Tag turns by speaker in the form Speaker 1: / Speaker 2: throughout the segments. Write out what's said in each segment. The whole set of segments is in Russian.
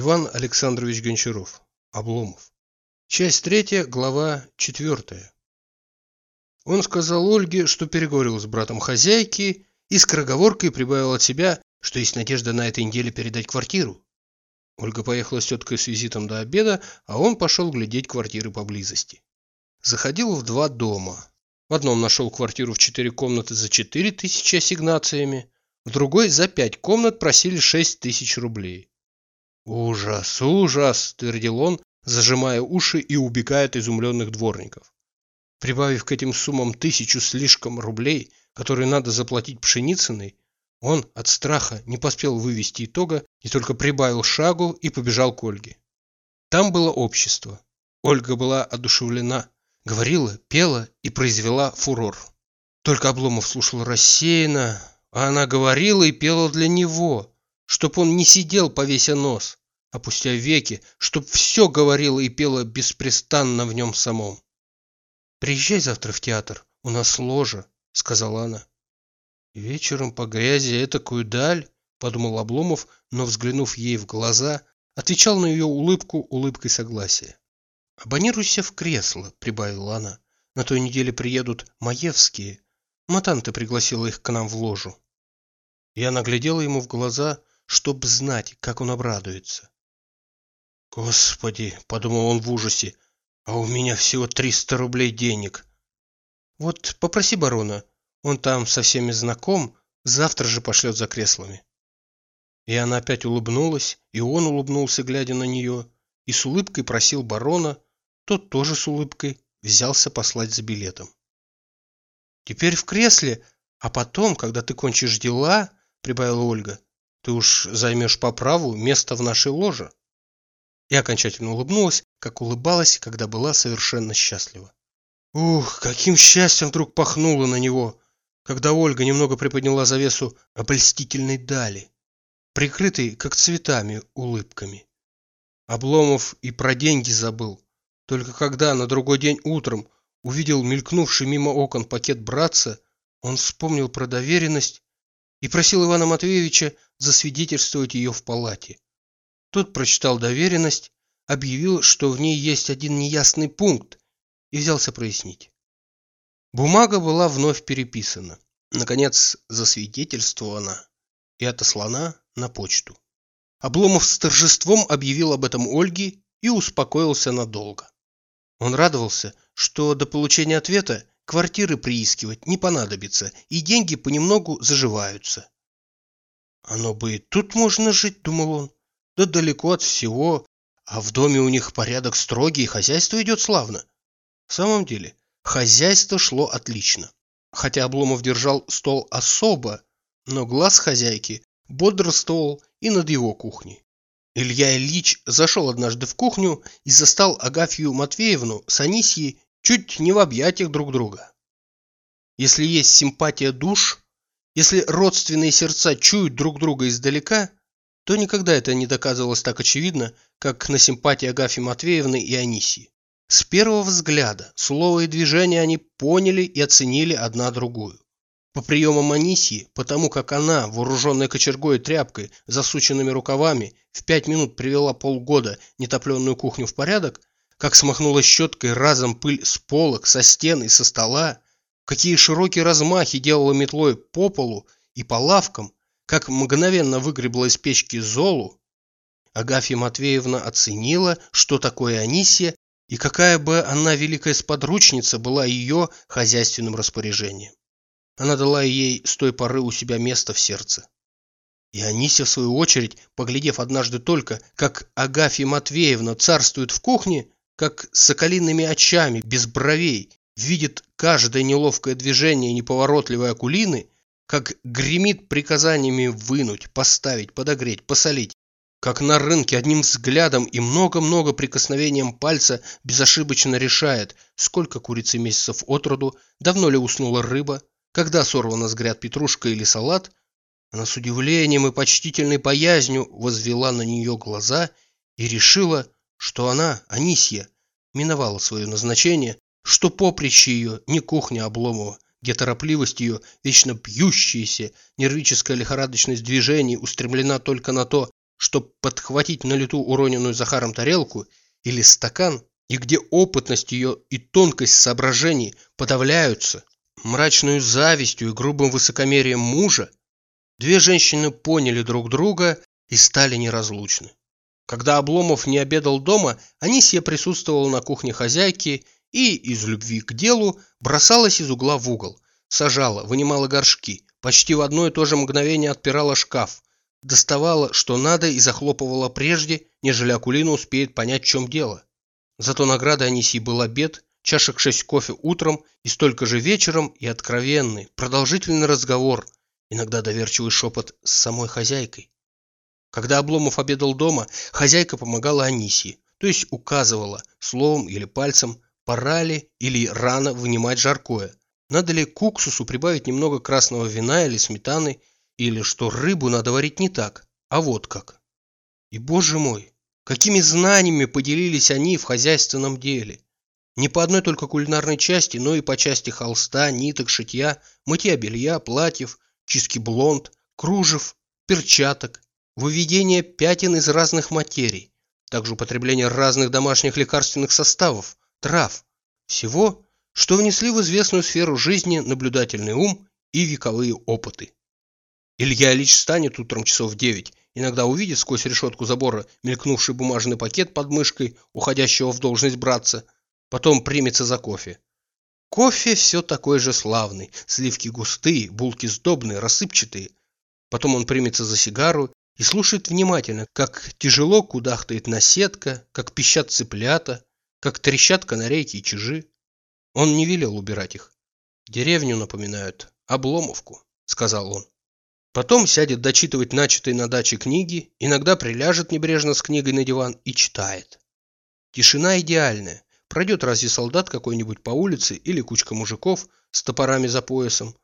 Speaker 1: Иван Александрович Гончаров. Обломов. Часть третья, глава четвертая. Он сказал Ольге, что переговорил с братом хозяйки и скороговоркой прибавил от себя, что есть надежда на этой неделе передать квартиру. Ольга поехала с теткой с визитом до обеда, а он пошел глядеть квартиры поблизости. Заходил в два дома. В одном нашел квартиру в четыре комнаты за четыре тысячи ассигнациями, в другой за пять комнат просили шесть тысяч рублей. «Ужас, ужас!» – твердил он, зажимая уши и убегая от изумленных дворников. Прибавив к этим суммам тысячу слишком рублей, которые надо заплатить Пшеницыной, он от страха не поспел вывести итога и только прибавил шагу и побежал к Ольге. Там было общество. Ольга была одушевлена, говорила, пела и произвела фурор. Только Обломов слушал рассеянно, а она говорила и пела для него, чтоб он не сидел, повеся нос, опустя веки, чтоб все говорило и пело беспрестанно в нем самом. «Приезжай завтра в театр, у нас ложа», — сказала она. «Вечером по грязи этакую даль», — подумал Обломов, но, взглянув ей в глаза, отвечал на ее улыбку улыбкой согласия. «Абонируйся в кресло», — прибавила она. «На той неделе приедут Маевские. Матанта пригласила их к нам в ложу». Я наглядела ему в глаза, чтобы знать, как он обрадуется. «Господи!» — подумал он в ужасе. «А у меня всего триста рублей денег!» «Вот попроси барона, он там со всеми знаком, завтра же пошлет за креслами». И она опять улыбнулась, и он улыбнулся, глядя на нее, и с улыбкой просил барона, тот тоже с улыбкой взялся послать за билетом. «Теперь в кресле, а потом, когда ты кончишь дела, — прибавила Ольга. «Ты уж займешь по праву место в нашей ложе». И окончательно улыбнулась, как улыбалась, когда была совершенно счастлива. Ух, каким счастьем вдруг пахнуло на него, когда Ольга немного приподняла завесу обольстительной дали, прикрытой, как цветами, улыбками. Обломов и про деньги забыл. Только когда на другой день утром увидел мелькнувший мимо окон пакет братца, он вспомнил про доверенность и просил Ивана Матвеевича засвидетельствовать ее в палате. Тот прочитал доверенность, объявил, что в ней есть один неясный пункт, и взялся прояснить. Бумага была вновь переписана, наконец засвидетельствована и отослана на почту. Обломов с торжеством объявил об этом Ольге и успокоился надолго. Он радовался, что до получения ответа Квартиры приискивать не понадобится, и деньги понемногу заживаются. Оно бы и тут можно жить, думал он. Да далеко от всего, а в доме у них порядок строгий, и хозяйство идет славно. В самом деле, хозяйство шло отлично. Хотя Обломов держал стол особо, но глаз хозяйки бодрствовал и над его кухней. Илья Ильич зашел однажды в кухню и застал Агафью Матвеевну с Анисьей чуть не в объятиях друг друга. Если есть симпатия душ, если родственные сердца чуют друг друга издалека, то никогда это не доказывалось так очевидно, как на симпатии Агафьи Матвеевны и Анисии. С первого взгляда, слова и движения они поняли и оценили одна другую. По приемам Анисии, потому как она, вооруженная кочергой и тряпкой, засученными рукавами, в пять минут привела полгода нетопленную кухню в порядок, как смахнула щеткой разом пыль с полок, со стен и со стола, какие широкие размахи делала метлой по полу и по лавкам, как мгновенно выгребла из печки золу. Агафья Матвеевна оценила, что такое Анисия и какая бы она великая сподручница была ее хозяйственным распоряжением. Она дала ей с той поры у себя место в сердце. И Анисия, в свою очередь, поглядев однажды только, как Агафья Матвеевна царствует в кухне, как с соколиными очами, без бровей, видит каждое неловкое движение неповоротливой акулины, как гремит приказаниями вынуть, поставить, подогреть, посолить, как на рынке одним взглядом и много-много прикосновением пальца безошибочно решает, сколько курицы месяцев от роду, давно ли уснула рыба, когда сорвана с гряд петрушка или салат, она с удивлением и почтительной боязнью возвела на нее глаза и решила, что она, Анисья, миновала свое назначение, что поприще ее не кухня Обломова, где торопливость ее, вечно пьющаяся, нервическая лихорадочность движений устремлена только на то, чтобы подхватить на лету уроненную Захаром тарелку или стакан, и где опытность ее и тонкость соображений подавляются мрачную завистью и грубым высокомерием мужа, две женщины поняли друг друга и стали неразлучны. Когда Обломов не обедал дома, Анисия присутствовала на кухне хозяйки и, из любви к делу, бросалась из угла в угол, сажала, вынимала горшки, почти в одно и то же мгновение отпирала шкаф, доставала, что надо, и захлопывала прежде, нежели Акулина успеет понять, в чем дело. Зато награда Анисии был обед, чашек шесть кофе утром и столько же вечером, и откровенный, продолжительный разговор, иногда доверчивый шепот с самой хозяйкой. Когда Обломов обедал дома, хозяйка помогала Анисии, то есть указывала словом или пальцем, пора ли или рано вынимать жаркое, надо ли к уксусу прибавить немного красного вина или сметаны, или что рыбу надо варить не так, а вот как. И, боже мой, какими знаниями поделились они в хозяйственном деле. Не по одной только кулинарной части, но и по части холста, ниток, шитья, мытья белья, платьев, чистки блонд, кружев, перчаток, выведение пятен из разных материй, также употребление разных домашних лекарственных составов, трав, всего, что внесли в известную сферу жизни наблюдательный ум и вековые опыты. Илья Ильич станет утром часов в девять, иногда увидит сквозь решетку забора мелькнувший бумажный пакет под мышкой уходящего в должность братца, потом примется за кофе. Кофе все такой же славный, сливки густые, булки сдобные, рассыпчатые. Потом он примется за сигару и слушает внимательно, как тяжело кудахтает наседка, как пищат цыплята, как трещат канарейки и чижи. Он не велел убирать их. Деревню напоминают, Обломовку, сказал он. Потом сядет дочитывать начатые на даче книги, иногда приляжет небрежно с книгой на диван и читает. Тишина идеальная. Пройдет разве солдат какой-нибудь по улице или кучка мужиков с топорами за поясом.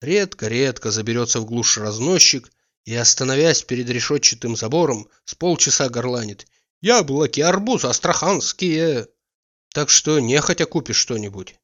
Speaker 1: Редко-редко заберется в глушь разносчик и, остановясь перед решетчатым забором, с полчаса горланит «Яблоки, арбуз, астраханские!» Так что нехотя купишь что-нибудь.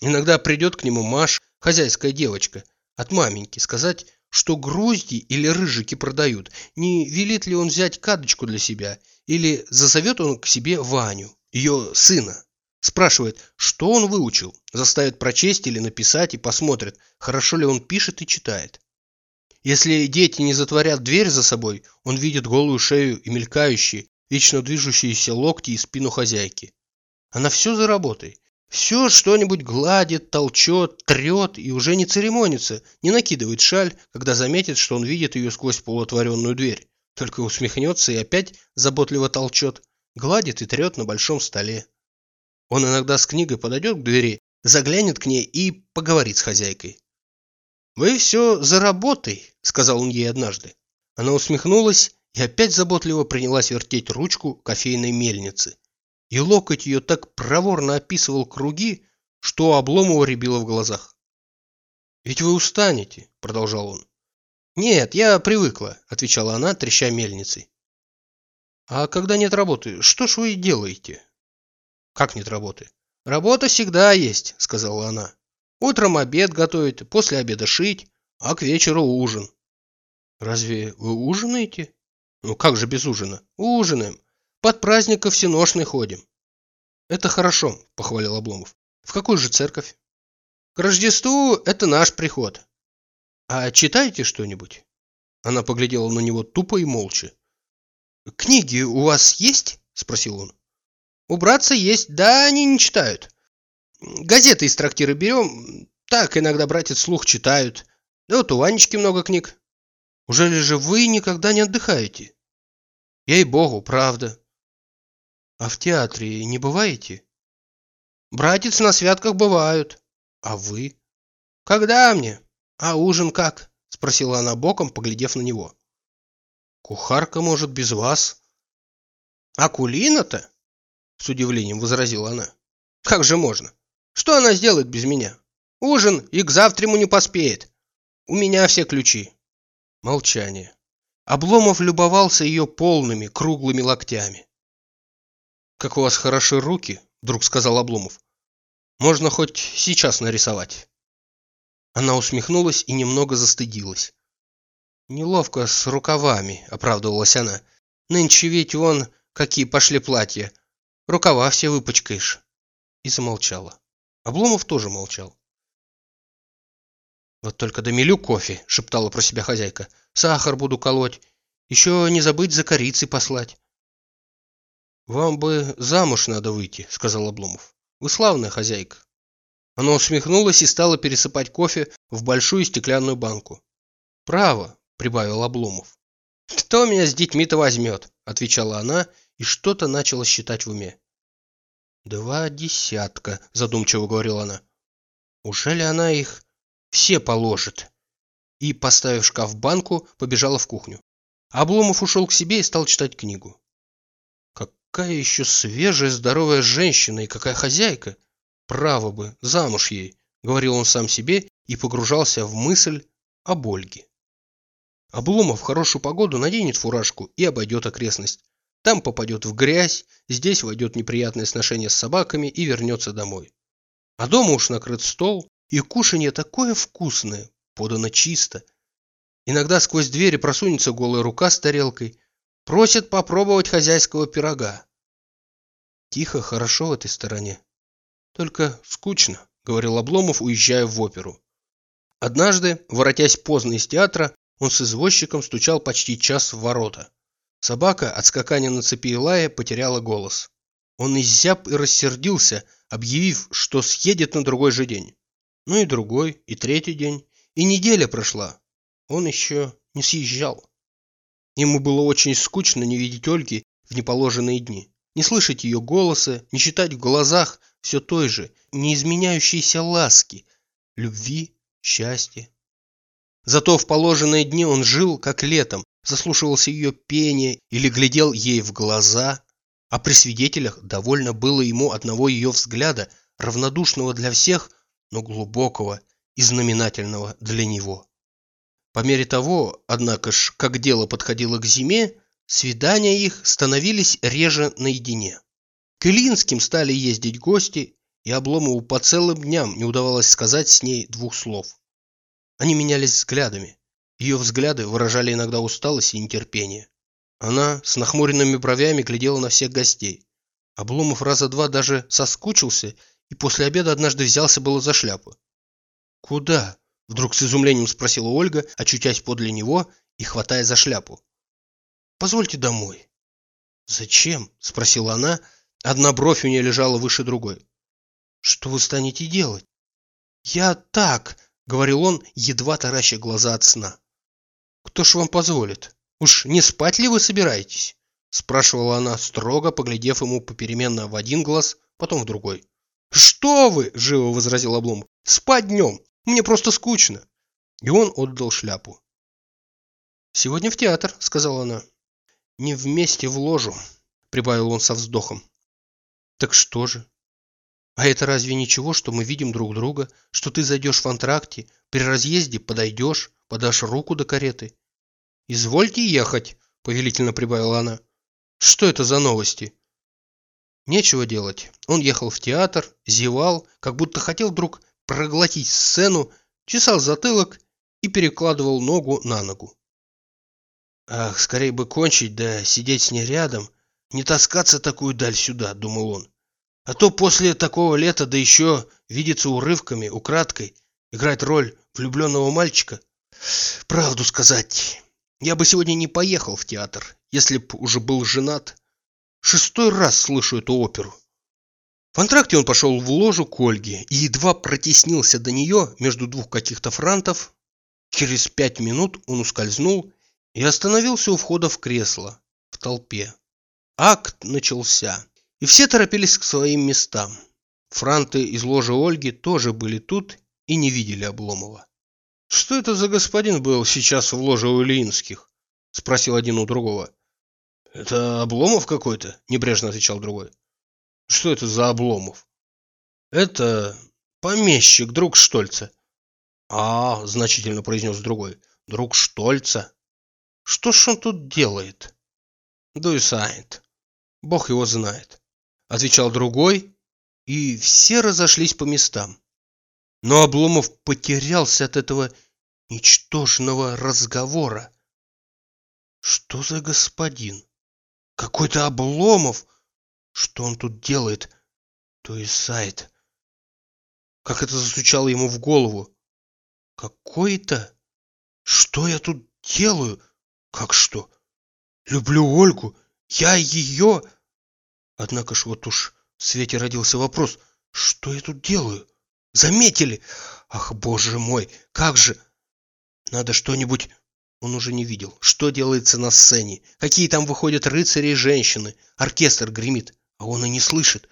Speaker 1: Иногда придет к нему Маш, хозяйская девочка, от маменьки, сказать, что грузди или рыжики продают, не велит ли он взять кадочку для себя, или зазовет он к себе Ваню, ее сына. Спрашивает, что он выучил, заставит прочесть или написать и посмотрит, хорошо ли он пишет и читает. Если дети не затворят дверь за собой, он видит голую шею и мелькающие, вечно движущиеся локти и спину хозяйки. Она все за работой. Все что-нибудь гладит, толчет, трет и уже не церемонится, не накидывает шаль, когда заметит, что он видит ее сквозь полуотворенную дверь. Только усмехнется и опять заботливо толчет, гладит и трет на большом столе. Он иногда с книгой подойдет к двери, заглянет к ней и поговорит с хозяйкой. «Вы все за работой», — сказал он ей однажды. Она усмехнулась и опять заботливо принялась вертеть ручку кофейной мельницы и локоть ее так проворно описывал круги, что Обломова рябило в глазах. «Ведь вы устанете», — продолжал он. «Нет, я привыкла», — отвечала она, треща мельницей. «А когда нет работы, что ж вы делаете?» «Как нет работы?» «Работа всегда есть», — сказала она. «Утром обед готовить, после обеда шить, а к вечеру ужин». «Разве вы ужинаете?» «Ну как же без ужина?» «Ужинаем. Под праздник всеношный ходим. Это хорошо, похвалил Обломов. В какую же церковь? К Рождеству это наш приход. А читаете что-нибудь? Она поглядела на него тупо и молча. Книги у вас есть? Спросил он. У братца есть, да они не читают. Газеты из трактира берем, так иногда братец слух читают. Да вот у Ванечки много книг. Ужели же вы никогда не отдыхаете? Ей-богу, правда. А в театре не бываете? Братец на святках бывают. А вы? Когда мне? А ужин как? Спросила она боком, поглядев на него. Кухарка может без вас. А Кулина-то? С удивлением возразила она. Как же можно? Что она сделает без меня? Ужин и к завтраму не поспеет. У меня все ключи. Молчание. Обломов любовался ее полными, круглыми локтями. «Как у вас хороши руки», — вдруг сказал Обломов. «Можно хоть сейчас нарисовать». Она усмехнулась и немного застыдилась. Неловко с рукавами, оправдывалась она. Нынче ведь вон какие пошли платья. Рукава все выпачкаешь. И замолчала. Обломов тоже молчал. «Вот только домелю кофе», — шептала про себя хозяйка. «Сахар буду колоть. Еще не забыть за корицей послать». «Вам бы замуж надо выйти», — сказал Обломов. «Вы славная хозяйка». Она усмехнулась и стала пересыпать кофе в большую стеклянную банку. «Право», — прибавил Обломов. «Кто меня с детьми-то возьмет?» — отвечала она и что-то начала считать в уме. «Два десятка», — задумчиво говорила она. «Ужели она их все положит?» И, поставив шкаф банку, побежала в кухню. Обломов ушел к себе и стал читать книгу. Какая еще свежая, здоровая женщина и какая хозяйка! Право бы, замуж ей, говорил он сам себе и погружался в мысль об Ольге. Обломов в хорошую погоду наденет фуражку и обойдет окрестность. Там попадет в грязь, здесь войдет неприятное сношение с собаками и вернется домой. А дома уж накрыт стол, и кушанье такое вкусное, подано чисто. Иногда сквозь двери просунется голая рука с тарелкой, просит попробовать хозяйского пирога. Тихо, хорошо в этой стороне. Только скучно, говорил Обломов, уезжая в оперу. Однажды, воротясь поздно из театра, он с извозчиком стучал почти час в ворота. Собака от скакания на цепи лая потеряла голос. Он изяб и рассердился, объявив, что съедет на другой же день. Ну и другой, и третий день, и неделя прошла. Он еще не съезжал. Ему было очень скучно не видеть Ольги в неположенные дни не слышать ее голоса, не читать в глазах все той же, неизменяющейся ласки, любви, счастья. Зато в положенные дни он жил, как летом, заслушивался ее пение или глядел ей в глаза, а при свидетелях довольно было ему одного ее взгляда, равнодушного для всех, но глубокого и знаменательного для него. По мере того, однако ж, как дело подходило к зиме, Свидания их становились реже наедине. К Илинским стали ездить гости, и Обломову по целым дням не удавалось сказать с ней двух слов. Они менялись взглядами. Ее взгляды выражали иногда усталость и нетерпение. Она с нахмуренными бровями глядела на всех гостей. Обломов раза два даже соскучился и после обеда однажды взялся было за шляпу. «Куда?» – вдруг с изумлением спросила Ольга, очутясь подле него и хватая за шляпу. Позвольте домой. Зачем? Спросила она. Одна бровь у нее лежала выше другой. Что вы станете делать? Я так, говорил он, едва тараща глаза от сна. Кто ж вам позволит? Уж не спать ли вы собираетесь? Спрашивала она строго, поглядев ему попеременно в один глаз, потом в другой. «Что вы!» – живо возразил Облом. «Спать днем! Мне просто скучно!» И он отдал шляпу. «Сегодня в театр», – сказала она. Не вместе в ложу, прибавил он со вздохом. Так что же? А это разве ничего, что мы видим друг друга, что ты зайдешь в антракте, при разъезде подойдешь, подашь руку до кареты? Извольте ехать, повелительно прибавила она. Что это за новости? Нечего делать. Он ехал в театр, зевал, как будто хотел вдруг проглотить сцену, чесал затылок и перекладывал ногу на ногу. Ах, скорее бы кончить, да сидеть с ней рядом, не таскаться такую даль сюда, думал он. А то после такого лета, да еще видеться урывками, украдкой, играть роль влюбленного мальчика. Правду сказать, я бы сегодня не поехал в театр, если б уже был женат. Шестой раз слышу эту оперу. В антракте он пошел в ложу к Ольге и едва протеснился до нее между двух каких-то франтов. Через пять минут он ускользнул и остановился у входа в кресло, в толпе. Акт начался, и все торопились к своим местам. Франты из ложи Ольги тоже были тут и не видели Обломова. «Что это за господин был сейчас в ложе у Ильинских?» – спросил один у другого. «Это Обломов какой-то?» – небрежно отвечал другой. «Что это за Обломов?» «Это помещик, друг Штольца». «А, – значительно произнес другой, – друг Штольца». Что ж он тут делает? Дуйсайт. Бог его знает. Отвечал другой, и все разошлись по местам. Но Обломов потерялся от этого ничтожного разговора. Что за господин? Какой-то Обломов. Что он тут делает? То есть сайт. Как это застучало ему в голову. Какой-то? Что я тут делаю? Как что? Люблю Ольгу. Я ее... Однако ж вот уж в свете родился вопрос. Что я тут делаю? Заметили? Ах, боже мой, как же... Надо что-нибудь... Он уже не видел, что делается на сцене, какие там выходят рыцари и женщины, оркестр гремит, а он и не слышит.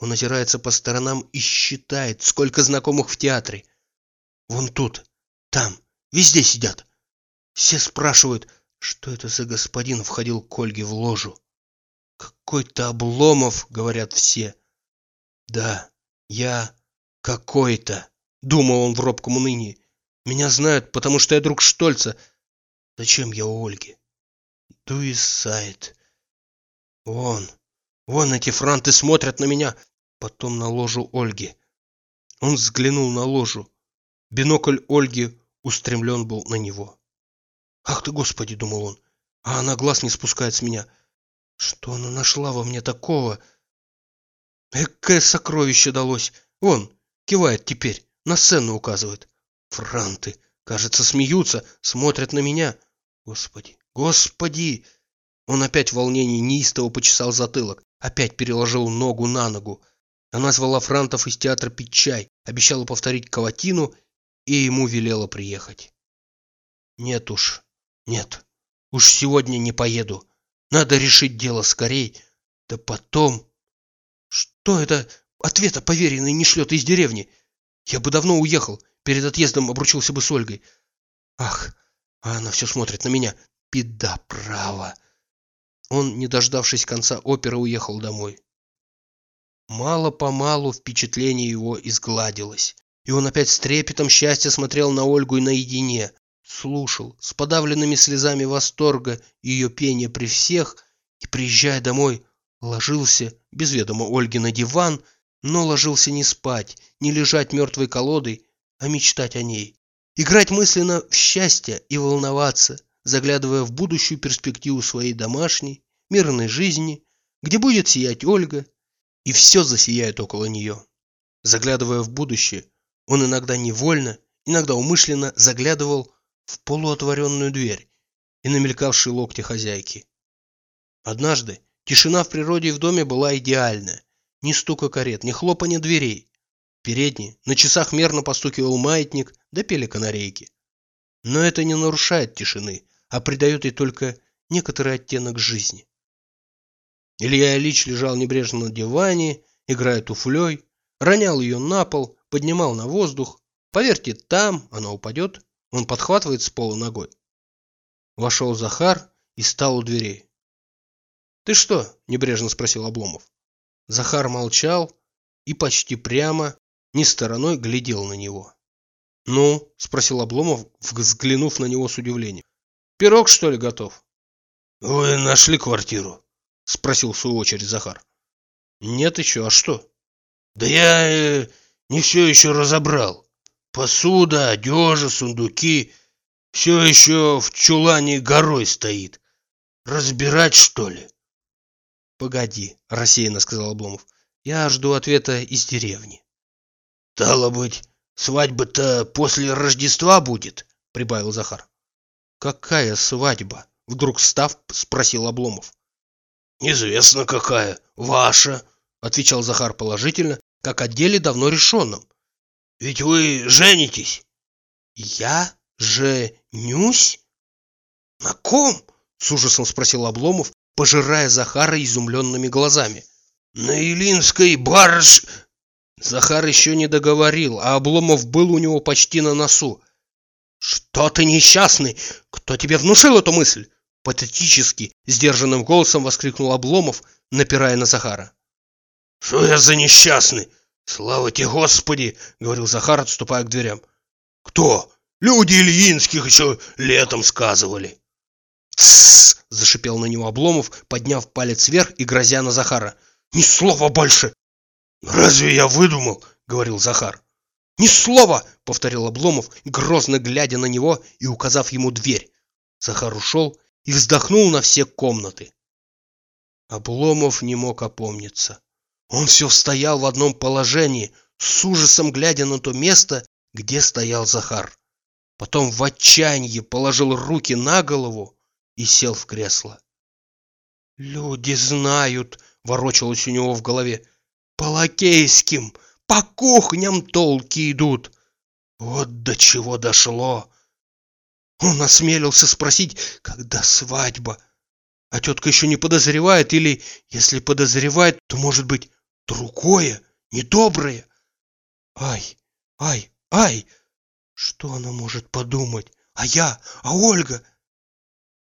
Speaker 1: Он озирается по сторонам и считает, сколько знакомых в театре. Вон тут, там, везде сидят. Все спрашивают, что это за господин входил к Ольге в ложу. Какой-то Обломов, говорят все. Да, я какой-то, думал он в робком унынии. Меня знают, потому что я друг Штольца. Зачем я у Ольги? Дуисайд. Вон, вон эти франты смотрят на меня, потом на ложу Ольги. Он взглянул на ложу. Бинокль Ольги устремлен был на него. «Ах ты, Господи!» — думал он. «А она глаз не спускает с меня. Что она нашла во мне такого? Экое сокровище далось! Вон, кивает теперь, на сцену указывает. Франты, кажется, смеются, смотрят на меня. Господи, господи!» Он опять в волнении неистово почесал затылок, опять переложил ногу на ногу. Она звала франтов из театра пить чай, обещала повторить каватину и ему велела приехать. «Нет уж, нет, уж сегодня не поеду. Надо решить дело скорей. Да потом... Что это? Ответа поверенный не шлет из деревни. Я бы давно уехал. Перед отъездом обручился бы с Ольгой. Ах, а она все смотрит на меня. Беда, право. Он, не дождавшись конца оперы, уехал домой. Мало-помалу впечатление его изгладилось, и он опять с трепетом счастья смотрел на Ольгу и наедине, слушал с подавленными слезами восторга ее пение при всех и, приезжая домой, ложился, без ведома Ольги, на диван, но ложился не спать, не лежать мертвой колодой, а мечтать о ней. Играть мысленно в счастье и волноваться, заглядывая в будущую перспективу своей домашней, мирной жизни, где будет сиять Ольга, и все засияет около нее. Заглядывая в будущее, он иногда невольно, иногда умышленно заглядывал в полуотворенную дверь и намелькавшие локти хозяйки. Однажды тишина в природе и в доме была идеальная. Ни стука карет, ни хлопания дверей. Передний, на часах мерно постукивал маятник, да пели канарейки. Но это не нарушает тишины, а придает ей только некоторый оттенок жизни. Илья Ильич лежал небрежно на диване, играя туфлей, ронял ее на пол, поднимал на воздух. Поверьте, там она упадет, он подхватывает с пола ногой. Вошел Захар и стал у дверей. «Ты что?» – небрежно спросил Обломов. Захар молчал и почти прямо, не стороной, глядел на него. «Ну?» – спросил Обломов, взглянув на него с удивлением. «Пирог, что ли, готов?» «Вы нашли квартиру?» – спросил в свою очередь Захар. «Нет еще, а что?» «Да я э, не все еще разобрал. Посуда, одежа, сундуки — все еще в чулане горой стоит. Разбирать, что ли? — Погоди, — рассеянно сказал Обломов. — Я жду ответа из деревни. — Стало быть, свадьба-то после Рождества будет, — прибавил Захар. — Какая свадьба? — вдруг став, спросил Обломов. — Известно какая. Ваша, — отвечал Захар положительно, как о деле давно решенном. Ведь вы женитесь. Я женюсь? На ком? С ужасом спросил Обломов, пожирая Захара изумленными глазами. На Илинской барыш... Захар еще не договорил, а Обломов был у него почти на носу. «Что ты несчастный? Кто тебе внушил эту мысль?» Патетически, сдержанным голосом воскликнул Обломов, напирая на Захара. «Что я за несчастный? «Слава тебе, Господи!» — говорил Захар, отступая к дверям. «Кто? Люди Ильинских еще летом сказывали!» «Тссс!» — зашипел на него Обломов, подняв палец вверх и грозя на Захара. «Ни слова больше!» «Разве я выдумал?» — говорил Захар. «Ни слова!» — повторил Обломов, грозно глядя на него и указав ему дверь. Захар ушел и вздохнул на все комнаты. Обломов не мог опомниться. Он все стоял в одном положении, с ужасом глядя на то место, где стоял Захар. Потом в отчаянии положил руки на голову и сел в кресло. «Люди знают», — ворочалось у него в голове, — «по лакейским, по кухням толки идут. Вот до чего дошло». Он осмелился спросить, когда свадьба. А тетка еще не подозревает, или, если подозревает, то, может быть, другое, недоброе. Ай, ай, ай! Что она может подумать? А я? А Ольга?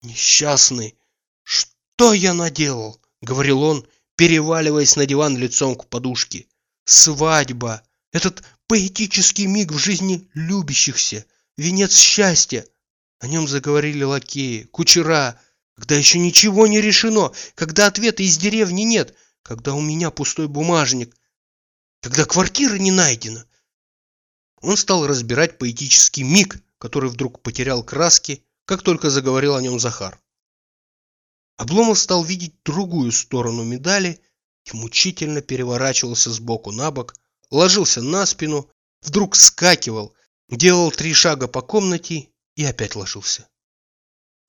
Speaker 1: Несчастный! Что я наделал? Говорил он, переваливаясь на диван лицом к подушке. Свадьба! Этот поэтический миг в жизни любящихся, венец счастья. О нем заговорили лакеи, кучера, когда еще ничего не решено, когда ответа из деревни нет, когда у меня пустой бумажник, когда квартира не найдена. Он стал разбирать поэтический миг, который вдруг потерял краски, как только заговорил о нем Захар. Обломов стал видеть другую сторону медали и мучительно переворачивался с боку на бок, ложился на спину, вдруг скакивал, делал три шага по комнате и опять ложился.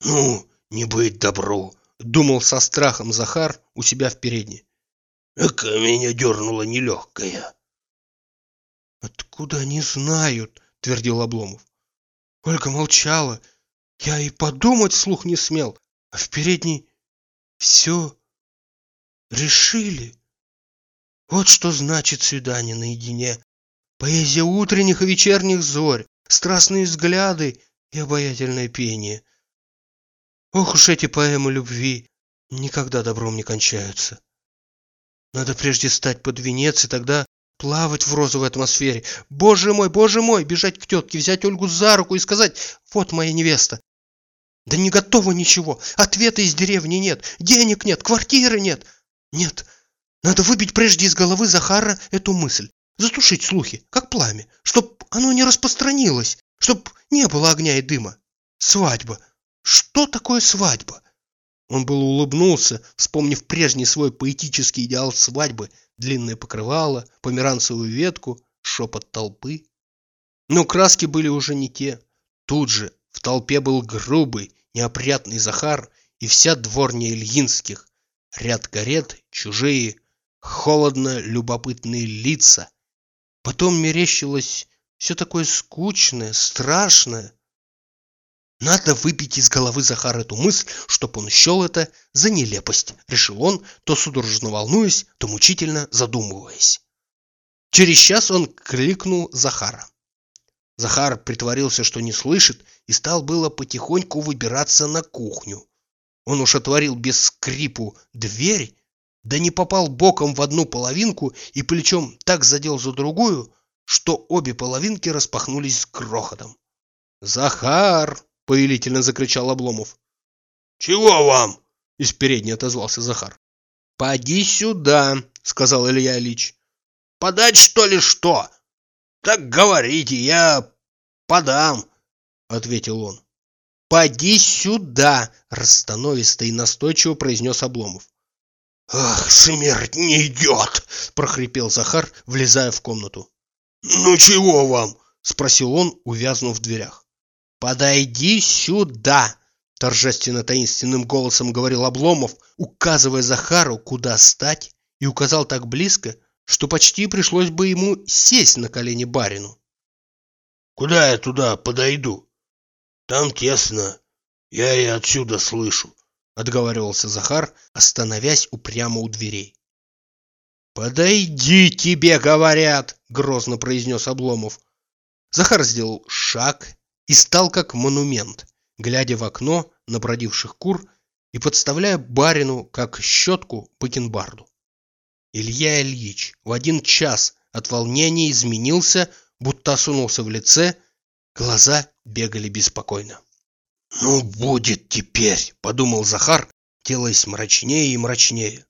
Speaker 1: «Ну, не быть добру!» — думал со страхом Захар у себя в передней. «Эка меня дернула нелегкая!» «Откуда они знают?» — твердил Обломов. Ольга молчала. Я и подумать вслух не смел. А в передней все решили. Вот что значит свидание наедине. Поэзия утренних и вечерних зорь, страстные взгляды и обаятельное пение. Ох уж эти поэмы любви никогда добром не кончаются. Надо прежде стать под венец, и тогда плавать в розовой атмосфере. Боже мой, боже мой, бежать к тетке, взять Ольгу за руку и сказать, вот моя невеста. Да не готово ничего, ответа из деревни нет, денег нет, квартиры нет. Нет, надо выбить прежде из головы Захара эту мысль, затушить слухи, как пламя, чтоб оно не распространилось, чтоб не было огня и дыма. Свадьба. Что такое свадьба? Он был улыбнулся, вспомнив прежний свой поэтический идеал свадьбы, длинное покрывало, померанцевую ветку, шепот толпы. Но краски были уже не те. Тут же в толпе был грубый, неопрятный Захар и вся дворня Ильинских. Ряд карет, чужие, холодно любопытные лица. Потом мерещилось все такое скучное, страшное. Надо выбить из головы Захара эту мысль, чтоб он счел это за нелепость, решил он, то судорожно волнуясь, то мучительно задумываясь. Через час он кликнул Захара. Захар притворился, что не слышит, и стал было потихоньку выбираться на кухню. Он уж отворил без скрипу дверь, да не попал боком в одну половинку и плечом так задел за другую, что обе половинки распахнулись с грохотом. «Захар!» — повелительно закричал Обломов. «Чего вам?» — из передней отозвался Захар. «Поди сюда!» — сказал Илья Ильич. «Подать, что ли, что?» «Так говорите, я подам», — ответил он. «Поди сюда!» — расстановисто и настойчиво произнес Обломов. «Ах, смерть не идет!» — прохрипел Захар, влезая в комнату. «Ну чего вам?» — спросил он, увязнув в дверях. «Подойди сюда!» — торжественно-таинственным голосом говорил Обломов, указывая Захару, куда стать, и указал так близко, что почти пришлось бы ему сесть на колени барину. «Куда я туда подойду? Там тесно, я и отсюда слышу», — отговаривался Захар, остановясь упрямо у дверей. «Подойди, тебе говорят!» — грозно произнес Обломов. Захар сделал шаг и стал как монумент, глядя в окно на бродивших кур и подставляя барину, как щетку, бакенбарду. Илья Ильич в один час от волнения изменился, будто осунулся в лице, глаза бегали беспокойно. «Ну, будет теперь!» — подумал Захар, делаясь мрачнее и мрачнее.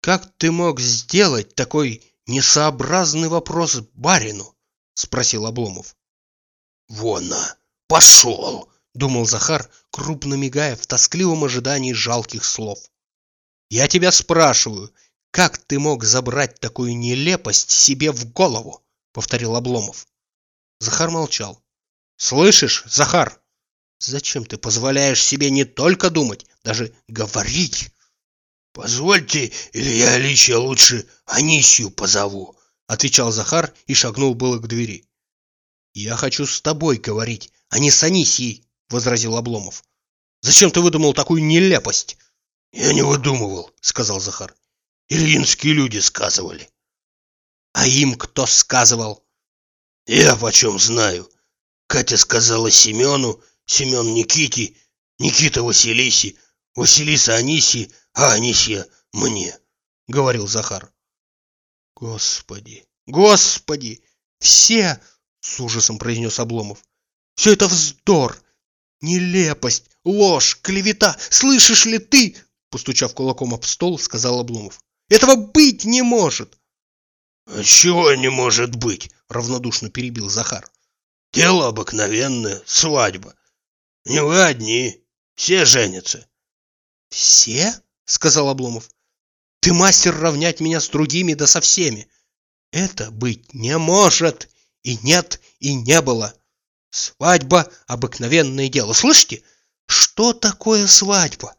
Speaker 1: «Как ты мог сделать такой несообразный вопрос барину?» — спросил Обломов. «Вон, пошел!» думал Захар, крупно мигая в тоскливом ожидании жалких слов. Я тебя спрашиваю, как ты мог забрать такую нелепость себе в голову? Повторил Обломов. Захар молчал. Слышишь, Захар? Зачем ты позволяешь себе не только думать, даже говорить?
Speaker 2: Позвольте, или я Ильича лучше Анисию позову, отвечал Захар и шагнул было к двери.
Speaker 1: Я хочу с тобой говорить, а не с Анисией, возразил Обломов. Зачем ты выдумал такую нелепость?
Speaker 2: Я не выдумывал, сказал Захар. Ильинские люди сказывали.
Speaker 1: А им кто сказывал?
Speaker 2: Я почем знаю. Катя сказала Семену, Семен Никите, Никита Василисе, Василиса Аниси, а Анисия мне, говорил Захар.
Speaker 1: Господи, господи, все, с ужасом произнес Обломов. Все это вздор, нелепость, ложь, клевета. Слышишь ли ты? Постучав кулаком об стол, сказал Обломов. Этого быть не может.
Speaker 2: А чего не может быть? Равнодушно перебил Захар. Дело обыкновенное, свадьба. Не вы одни, все женятся.
Speaker 1: Все? Сказал Обломов. Ты мастер равнять меня с другими да со всеми. Это быть не может. И нет, и не было. Свадьба – обыкновенное дело. Слышите? Что такое свадьба?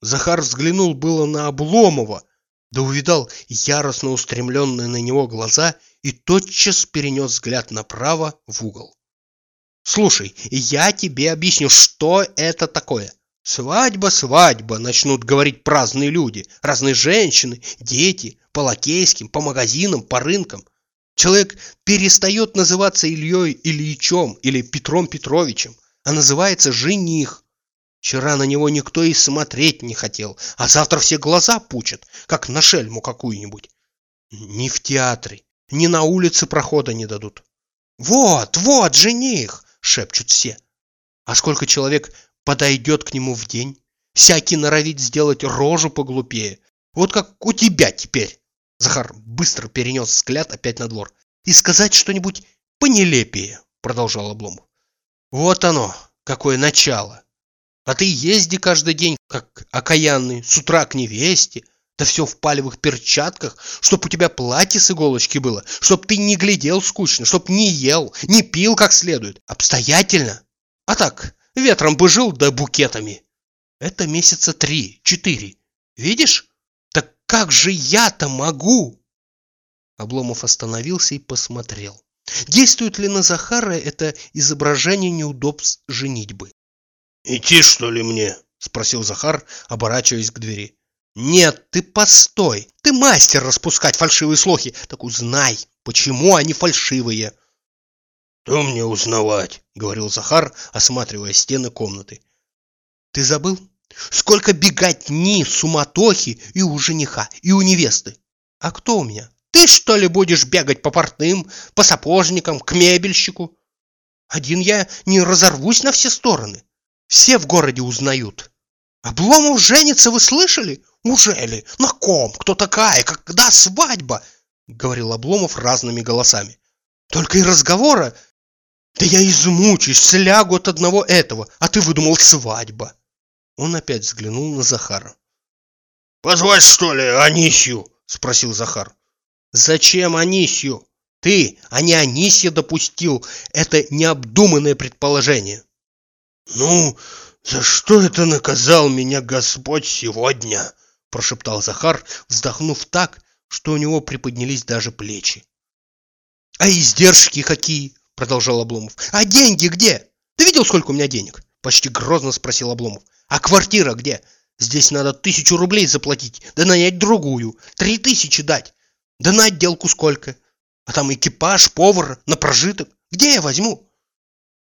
Speaker 1: Захар взглянул было на Обломова, да увидал яростно устремленные на него глаза и тотчас перенес взгляд направо в угол. «Слушай, я тебе объясню, что это такое. Свадьба, свадьба, начнут говорить праздные люди, разные женщины, дети, по лакейским, по магазинам, по рынкам. Человек перестает называться Ильей Ильичом или Петром Петровичем, а называется жених. Вчера на него никто и смотреть не хотел, а завтра все глаза пучат, как на шельму какую-нибудь. Ни в театре, ни на улице прохода не дадут. «Вот, вот, жених!» — шепчут все. А сколько человек подойдет к нему в день? Всякий норовит сделать рожу поглупее. Вот как у тебя теперь. Захар быстро перенес взгляд опять на двор. И сказать что-нибудь понелепее, продолжал Обломов. Вот оно, какое начало. А ты езди каждый день, как окаянный, с утра к невесте, да все в палевых перчатках, чтоб у тебя платье с иголочки было, чтоб ты не глядел скучно, чтоб не ел, не пил как следует, обстоятельно. А так, ветром бы жил, да букетами. Это месяца три, четыре. Видишь? Так как же я-то могу? Обломов остановился и посмотрел. Действует ли на Захара это изображение неудобств женитьбы?
Speaker 2: «Идти, что ли, мне?» – спросил Захар, оборачиваясь к двери.
Speaker 1: «Нет, ты постой! Ты мастер распускать фальшивые слухи! Так узнай, почему они фальшивые!»
Speaker 2: «То мне узнавать», — говорил Захар,
Speaker 1: осматривая стены комнаты. «Ты забыл? Сколько беготни, суматохи и у жениха, и у невесты! А кто у меня? Ты, что ли, будешь бегать по портным, по сапожникам, к мебельщику? Один я не разорвусь на все стороны!» Все в городе узнают. Обломов женится, вы слышали? Ужели? На ком? Кто такая? Когда свадьба? Говорил Обломов разными голосами. Только и разговора. Да я измучусь, слягу от одного этого, а ты выдумал свадьба. Он опять взглянул на Захара.
Speaker 2: «Позвать, что ли, Анисью?» – спросил Захар.
Speaker 1: «Зачем Анисью? Ты, а не Анисья допустил это необдуманное предположение».
Speaker 2: «Ну, за что это наказал меня Господь сегодня?» Прошептал Захар, вздохнув так, что у него приподнялись даже плечи. «А издержки какие?» – продолжал Обломов. «А деньги где? Ты видел, сколько у меня денег?» – почти грозно спросил Обломов. «А квартира где? Здесь надо тысячу рублей заплатить, да нанять другую, три тысячи дать. Да на отделку сколько? А там экипаж, повар, на прожиток. Где я возьму?»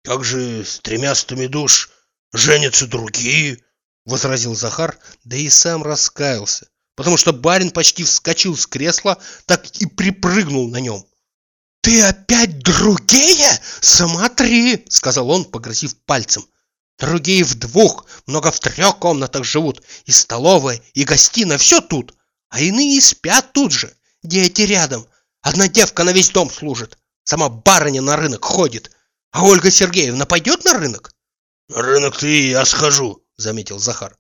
Speaker 2: Как же с тремястами душ женятся другие? Возразил Захар,
Speaker 1: да и сам раскаялся, потому что барин почти вскочил с кресла, так и припрыгнул на нем. «Ты опять другие? Смотри!» — сказал он, погрозив пальцем. «Другие в двух, много в трех комнатах живут, и столовая, и гостиная, все тут, а иные спят тут же, дети рядом. Одна девка на весь дом служит, сама барыня на рынок ходит, а Ольга Сергеевна пойдет на рынок?
Speaker 2: На рынок ты я схожу,
Speaker 1: заметил Захар.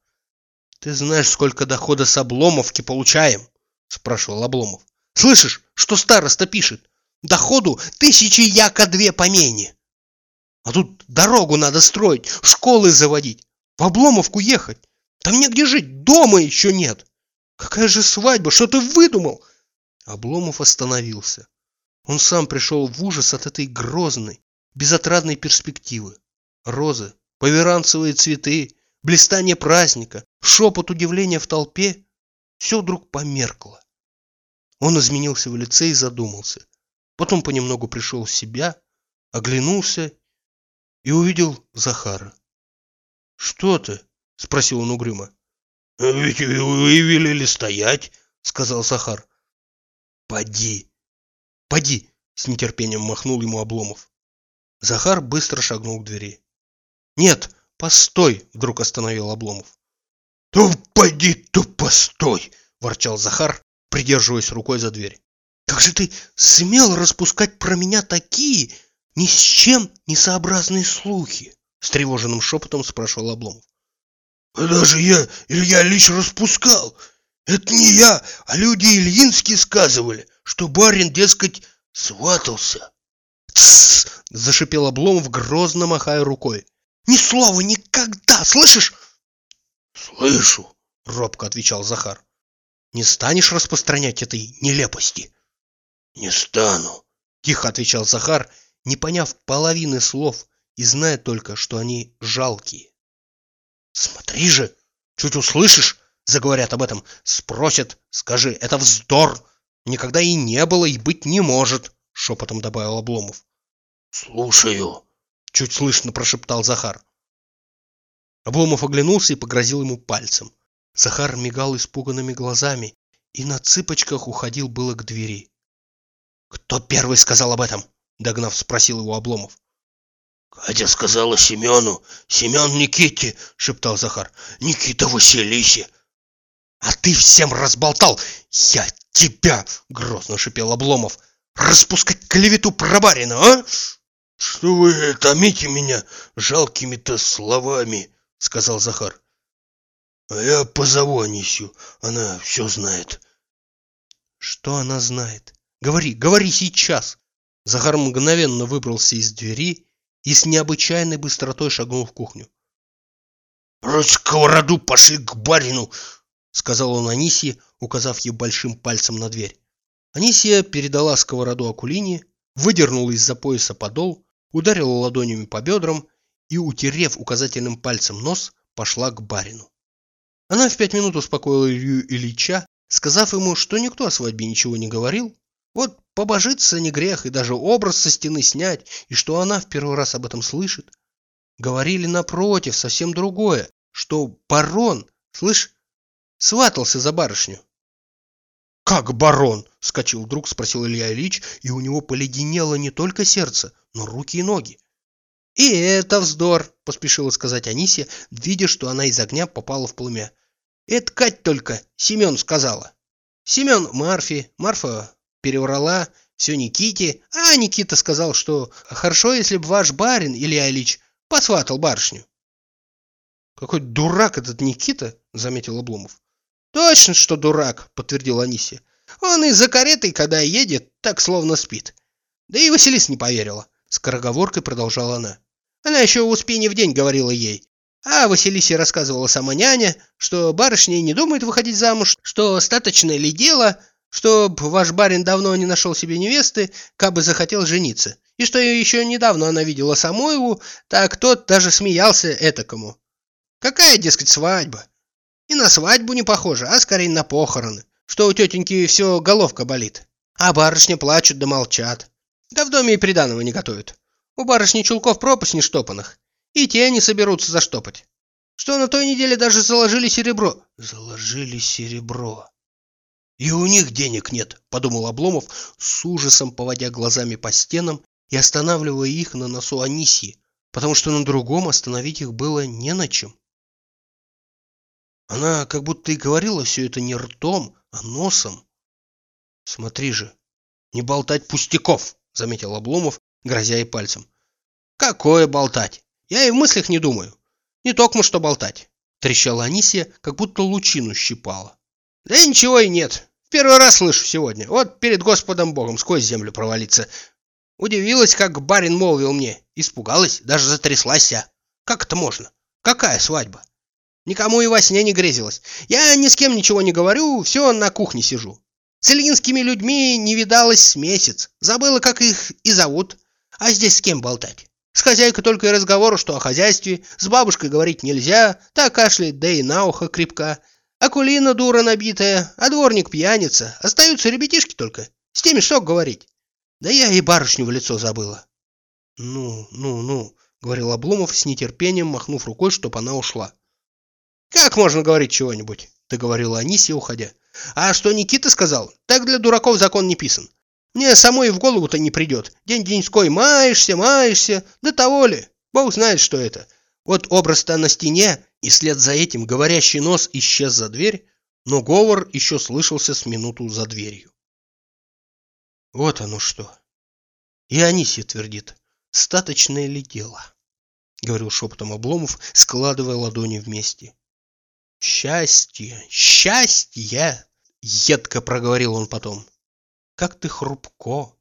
Speaker 1: Ты знаешь, сколько дохода с Обломовки получаем? Спрашивал Обломов. Слышишь, что староста пишет? Доходу тысячи яко две помене. А тут дорогу надо строить, школы заводить, в Обломовку ехать. Там негде жить, дома еще нет. Какая же свадьба, что ты выдумал? Обломов остановился. Он сам пришел в ужас от этой грозной, безотрадной перспективы. Розы, поверанцевые цветы, блистание праздника, шепот удивления в толпе — все вдруг померкло. Он изменился в лице и задумался. Потом понемногу пришел в себя, оглянулся и увидел Захара. «Что ты?» — спросил он угрюмо.
Speaker 2: «Ведь вы велели стоять», — сказал Захар.
Speaker 1: «Поди, поди!» — с нетерпением махнул ему Обломов. Захар быстро шагнул к двери. «Нет, постой!» — вдруг остановил Обломов.
Speaker 2: «То поди, то постой!» — ворчал
Speaker 1: Захар, придерживаясь рукой за дверь. «Как же ты смел распускать про меня такие ни с чем несообразные слухи?» С тревоженным шепотом спрашивал Обломов.
Speaker 2: «Даже я, Илья Ильич, распускал. Это не я, а люди Ильинские сказывали, что барин, дескать, сватался».
Speaker 1: «Тссс!» — зашипел Обломов, грозно махая рукой. «Ни слова никогда, слышишь?»
Speaker 2: «Слышу», —
Speaker 1: робко отвечал Захар. «Не станешь распространять этой нелепости?»
Speaker 2: «Не стану», —
Speaker 1: тихо отвечал Захар, не поняв половины слов и зная только, что они жалкие. «Смотри же! Чуть услышишь, заговорят об этом, спросят, скажи, это вздор! Никогда и не было, и быть не может!» — шепотом добавил Обломов.
Speaker 2: «Слушаю!»
Speaker 1: — чуть слышно прошептал Захар. Обломов оглянулся и погрозил ему пальцем. Захар мигал испуганными глазами и на цыпочках уходил было к двери. «Кто первый сказал об этом?» — догнав, спросил его Обломов.
Speaker 2: «Катя сказала Семену, Семен Никите!» — шептал Захар. «Никита Василисе!»
Speaker 1: «А ты всем разболтал! Я тебя!» — грозно шипел Обломов. «Распускать клевету про барина, а?»
Speaker 2: «Что вы томите меня жалкими-то словами?» — сказал Захар. «А я позову Анисью, она все знает».
Speaker 1: «Что она знает? Говори, говори сейчас!» Захар мгновенно выбрался из двери и с необычайной быстротой шагнул в кухню.
Speaker 2: «Прочь сковороду, пошли к барину!»
Speaker 1: — сказал он Анисье, указав ей большим пальцем на дверь. Анисия передала сковороду Акулине, выдернула из-за пояса подол, ударила ладонями по бедрам и, утерев указательным пальцем нос, пошла к барину. Она в пять минут успокоила Илью Ильича, сказав ему, что никто о свадьбе ничего не говорил, вот побожиться не грех и даже образ со стены снять, и что она в первый раз об этом слышит. Говорили напротив совсем другое, что барон, слышь, сватался за барышню. «Как барон?» — вскочил вдруг, спросил Илья Ильич, и у него поледенело не только сердце, но руки и ноги. «И это вздор!» — поспешила сказать Анисия, видя, что она из огня попала в пламя. «Это Кать только, Семен сказала. Семен Марфи, Марфа переврала все Никите, а Никита сказал, что хорошо, если бы ваш барин, Илья Ильич, посватал барышню. Какой дурак этот Никита, заметил Обломов. Точно, что дурак, подтвердил Анисия. Он и за каретой, когда едет, так словно спит. Да и Василис не поверила. Скороговоркой продолжала она. Она еще в Успене в день говорила ей. А Василисе рассказывала сама няня, что барышня не думает выходить замуж, что остаточное ли дело, что ваш барин давно не нашел себе невесты, кабы захотел жениться, и что еще недавно она видела Самойлу, так тот даже смеялся этакому. Какая, дескать, свадьба? И на свадьбу не похоже, а скорее на похороны, что у тетеньки все головка болит. А барышня плачут да молчат. Да в доме и приданого не готовят. У барышни чулков пропасть не штопанных, и те не соберутся заштопать. Что на той неделе даже заложили серебро. Заложили серебро. «И у них денег нет», — подумал Обломов, с ужасом поводя глазами по стенам и останавливая их на носу Анисии, потому что на другом остановить их было не на чем. Она как будто и говорила все это не ртом, а носом. «Смотри же, не болтать пустяков», — заметил Обломов, грозя ей пальцем. «Какое болтать? Я и в мыслях не думаю. Не только что болтать, трещала Анисия, как будто лучину щипала. Да ничего и нет. Первый раз слышу сегодня. Вот перед Господом Богом сквозь землю провалиться. Удивилась, как барин молвил мне. Испугалась, даже затряслась. Как это можно? Какая свадьба? Никому и во сне не грезилась. Я ни с кем ничего не говорю, все на кухне сижу. С ильинскими людьми не видалась с месяц. Забыла, как их и зовут. А здесь с кем болтать? С хозяйкой только и разговору, что о хозяйстве. С бабушкой говорить нельзя. Так кашляет, да и на ухо крепка. Акулина дура набитая, а дворник пьяница. Остаются ребятишки только. С теми что говорить? Да я и барышню в лицо забыла.
Speaker 2: Ну, ну, ну, говорил Обломов с нетерпением, махнув рукой, чтоб она ушла.
Speaker 1: Как можно говорить чего-нибудь? Договорила Анисия, уходя. А что Никита сказал? Так для дураков закон не писан. Мне самой в голову-то не придет. День-деньской маешься, маешься. Да того ли? Бог знает, что это. Вот образ-то на стене, и след за этим говорящий нос исчез за дверь, но говор еще слышался с минуту за дверью.
Speaker 2: Вот оно что. И Анисия твердит, статочное ли дело? Говорил шепотом Обломов, складывая ладони вместе.
Speaker 1: Счастье, счастье! Едко проговорил он потом. Как ты хрупко,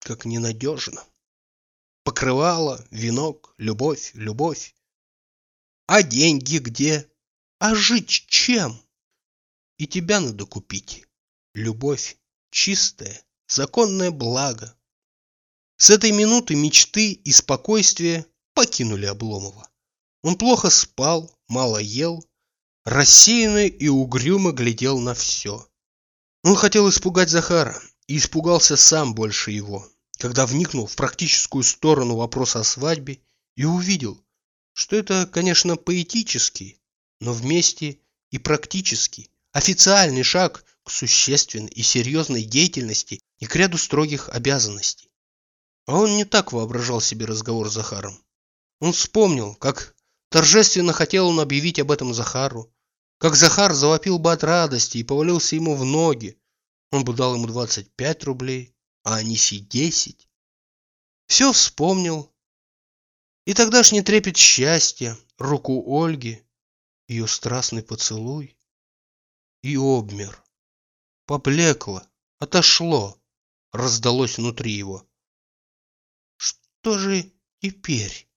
Speaker 1: как ненадежно. Покрывало, венок, любовь, любовь. А деньги где? А жить чем? И тебя надо купить. Любовь, чистое, законное благо. С этой минуты мечты и спокойствие покинули Обломова. Он плохо спал, мало ел, рассеянно и угрюмо глядел на все. Он хотел испугать Захара и испугался сам больше его когда вникнул в практическую сторону вопроса о свадьбе и увидел, что это, конечно, поэтический, но вместе и практический, официальный шаг к существенной и серьезной деятельности и к ряду строгих обязанностей. А он не так воображал себе разговор с Захаром. Он вспомнил, как торжественно хотел он объявить об этом Захару, как Захар завопил бы от радости и повалился ему в ноги. Он бы дал ему 25 рублей, а Аниси десять. Все вспомнил. И тогдашний трепет счастья, руку Ольги, ее страстный поцелуй. И обмер. Поблекло, отошло, раздалось внутри его. Что же теперь?